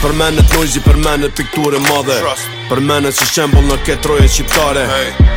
Për menet nojzi, për menet pikture madhe Për menet si shembol në ketroje qiptare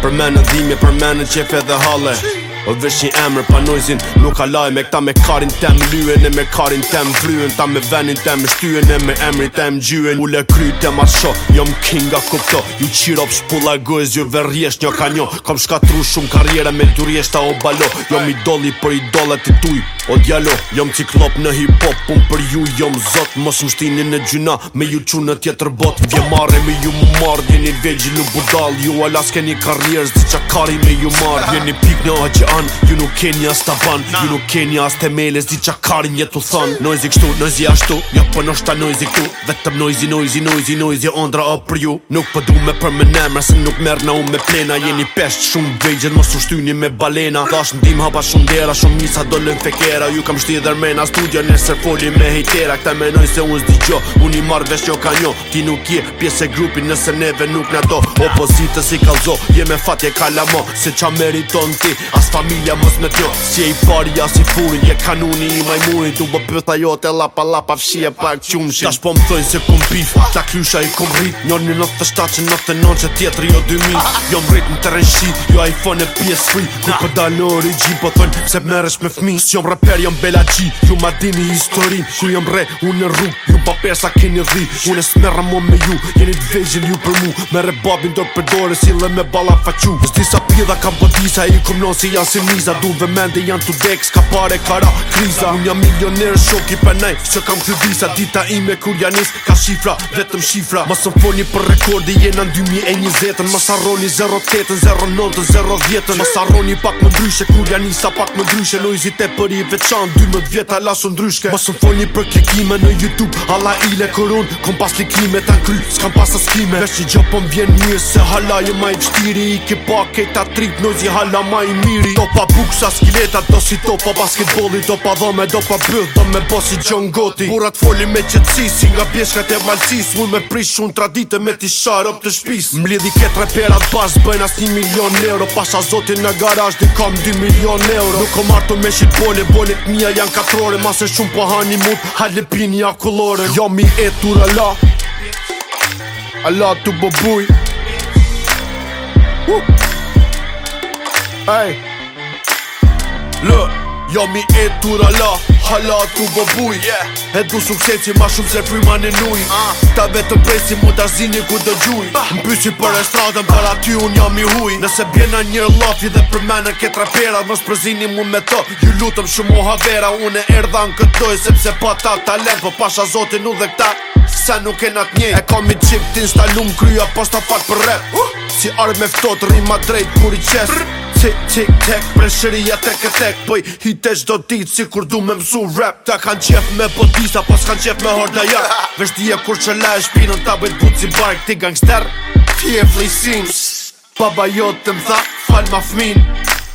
Për menet dhimje, për menet qefe dhe hale Vesh një emrë pa nojzin Nuk alaj me këta me karin tem lyen E me karin tem vlyen Ta me venin tem shtyen E me emrin tem gjyen Ule kry tem atë sho Jom kinga kupto Ju qirop shpulla gëz, Ju verjesht një kanjo Kam shkatru shumë karriere Me durjesht ta o balo Jom idoli për idolat i tuj O djalo Jom ciklop në hip hop Pun për ju jom zot Mos më shtini në gjuna Me ju qunë në tjetër bot Vje marre me ju më marrë Jeni vegjilu budal Ju alas keni karriere Zdi kari me ju marrë Jeni pik në aqe anë Ju nuk keni as të banë Ju nuk keni as të mele zdi qa karin jetu thon Noizi kështu, noizi ashtu Jo po nështa noizi ku Vetëm noizi, noizi, noizi, noizi Ondra o për ju Nuk po du me për me nemra Se nuk merë na u me plena Jeni pesht shumë vejgjën Mos ushtyni me balena Dash ndim hapa shumë dera Shumë misa do në fekera Ju kam shti dherme na studio Nesër foli me hejtera Këta menoj se unë zdi gjo Unë i marrë vesh jo ka njo Ti nuk je pjesë e grupi Nëse neve nuk në do Opozitës i kalzo Je me fatje kalamo Se qa meriton ti As fa familja mos me tjo Si e i pari as i furin Je kanuni i majmuni du bë pëta jo Te lapa lapa Fshia pak qumshin Tash po më thëjnë se kum më pif Ta klusha i kum rrit Njo një në të shtatë që në të nonë që tjetëri jo 2000 Jo më rrit në të rrën Jo iPhone e PS3 Ku për në gji po thëjnë Se për me fmi Së që më rëper jo më bela gji Ju ma dini historin Ku jo më re unë në rrug Ju pa pesa keni dhi Unë e smerra mu me ju Jeni të ju për mu Me re babin do për dore Sile me bala faqu Së disa pida kam bodisa I kumnon si si miza Du dhe mende janë të dek, s'ka pare kara kriza Unë jam milionerë, shok i penaj, që kam kërë visa Dita ime kur janis, ka shifra, vetëm shifra Masë më foni për rekordi, jena në 2020 Masë arroni 08, 09, 010 Masë arroni pak më ndryshe, kur janisa pak më ndryshe Noizit e për i veçan, 12 vjeta lasë ndryshke dryshke më foni për klikime në Youtube, alla ile le koron Kom pas likime ta në kry, s'kam pas askime skime Vesh që gjopën vjen një, se hala e jo ma i pështiri Ike pak trip, hala ma i miri Do pa buksa skiletat, do si topa basketbolli Do pa dhome, do pa bëll, do me bo si John Gotti Burat foli me qëtësi, si nga pjeshkat e malcis Mu me prish shumë tradite me ti shar op të shpis Mlidhi ketë reperat bas, bëjn as një milion euro Pasha zotin në garaj, di kam 2 milion euro Nuk o martu me shit bone, bonit mija janë katrore Masë shumë po hani mut, halë pini akullore Jo mi e tur ala Ala tu bo buj Hey! Lë, jam jo i etur ala, hala tu bë buj yeah. E du sukses që ma shumë se fri ma në nuj uh. Ah. Ta vetë të si mu të zini ku të gjuj uh. Më pysi për e stradën, për aty unë jam i huj Nëse bjena një lafi dhe për me në ketë rapera Mos për zini mu me të, ju lutëm shumë o havera Unë e erdha në këtoj, sepse pa ta talent Për po pasha zotin nuk dhe këta, se nuk e nat një E kam i qip t'installum, krya po s'ta fak për rep uh. Si arë me fëtot, rrima drejt, kur i qes Tik tik tek Preshëria tek e tek Poj hitesh do dit Si kur du me mësu rap Ta kanë qef me botisa Pas kanë qef me horda jak Veshtje kur që la e shpinën Ta bëjt buci bark Ti gangster Ti e Baba jot të më tha Fal ma fmin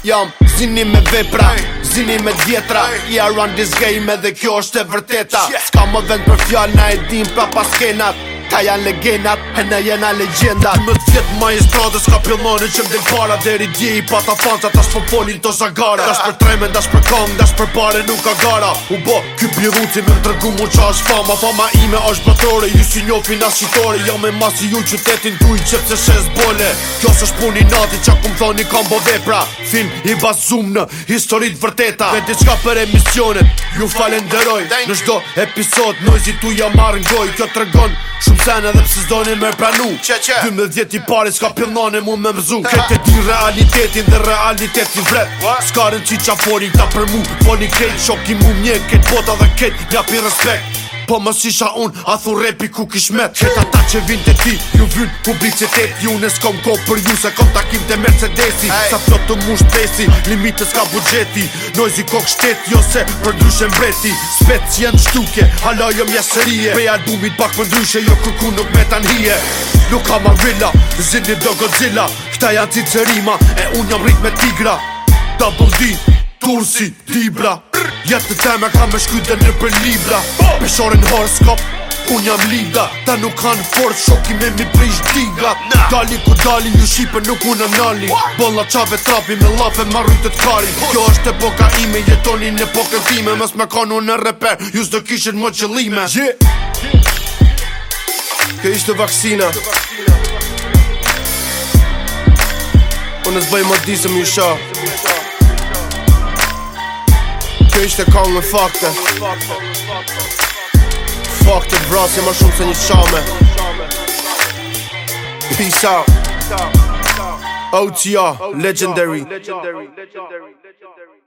Jam zini me vepra Zini me djetra I around this game Edhe kjo është e vërteta Ska më vend për fjall Na e dim pra kenat Ta janë legendat, e ne jena legenda me të fjetë ma i stradës ka pilloni që më dekvara Deri dje i pata fanca, tas për po polin të zagara Das për tremen, dash për kong, das për pare nuk ka gara U bo, ky piruci me më tërgu mu qa është fama Fama ime është bëtore, ju si njofi nga shqitore Jo me masi ju qytetin tu i qep se shes bole Kjo së shpuni nati që akum thoni kam bo vepra Film i bazum në historit vërteta Me diçka për emisionet, ju falenderoj Në shdo episod, nojzi tu ja marrë ngoj Kjo tërgon Shumë sen edhe pse zdojnë me pranu Qe qe Dymë djeti pari s'ka pëllone mu me mëzu Këtë e di realitetin dhe realitetin vret S'ka rënë që ta për mu Po një krejt shoki mu mjek Këtë bota dhe këtë një api respekt Po më sisha unë, a thu repi ku kish met Këta ta që vinë të ti, ju vynë publicitet Ju në s'kom ko për ju se kom takim të Mercedesi Sa plot të mush pesi, limitës ka budgeti Nojzi kok shtet, jo se për dryshe mbreti Spec jenë shtuke, hala jo mjesërie Pe albumit pak për dryshe, jo kërku nuk me tan hije Nuk ka marilla, zini do Godzilla Këta janë cicërima, e unë jam rrit me tigra Double D, Tursi, Tibra Jep të teme ka me shkyte në për Libra oh! Pesharin horoskop, unë jam Lida Ta nuk kanë forë, shoki me mi prish diga Dali ku dali, një shqipe nuk unë nali Bolla qave trapi, me lafe ma rritët kari Kjo është e boka ime, jetoni në poke vime Mës me unë në repe, ju s'do kishin më qëllime Kjo yeah. ishte vaksina Unë s'bëj më disëm ju shah Kjo ishte kong me fakte Fakte vrasje ma shumë se një shame Peace out OTR, legendary, legendary. legendary. legendary.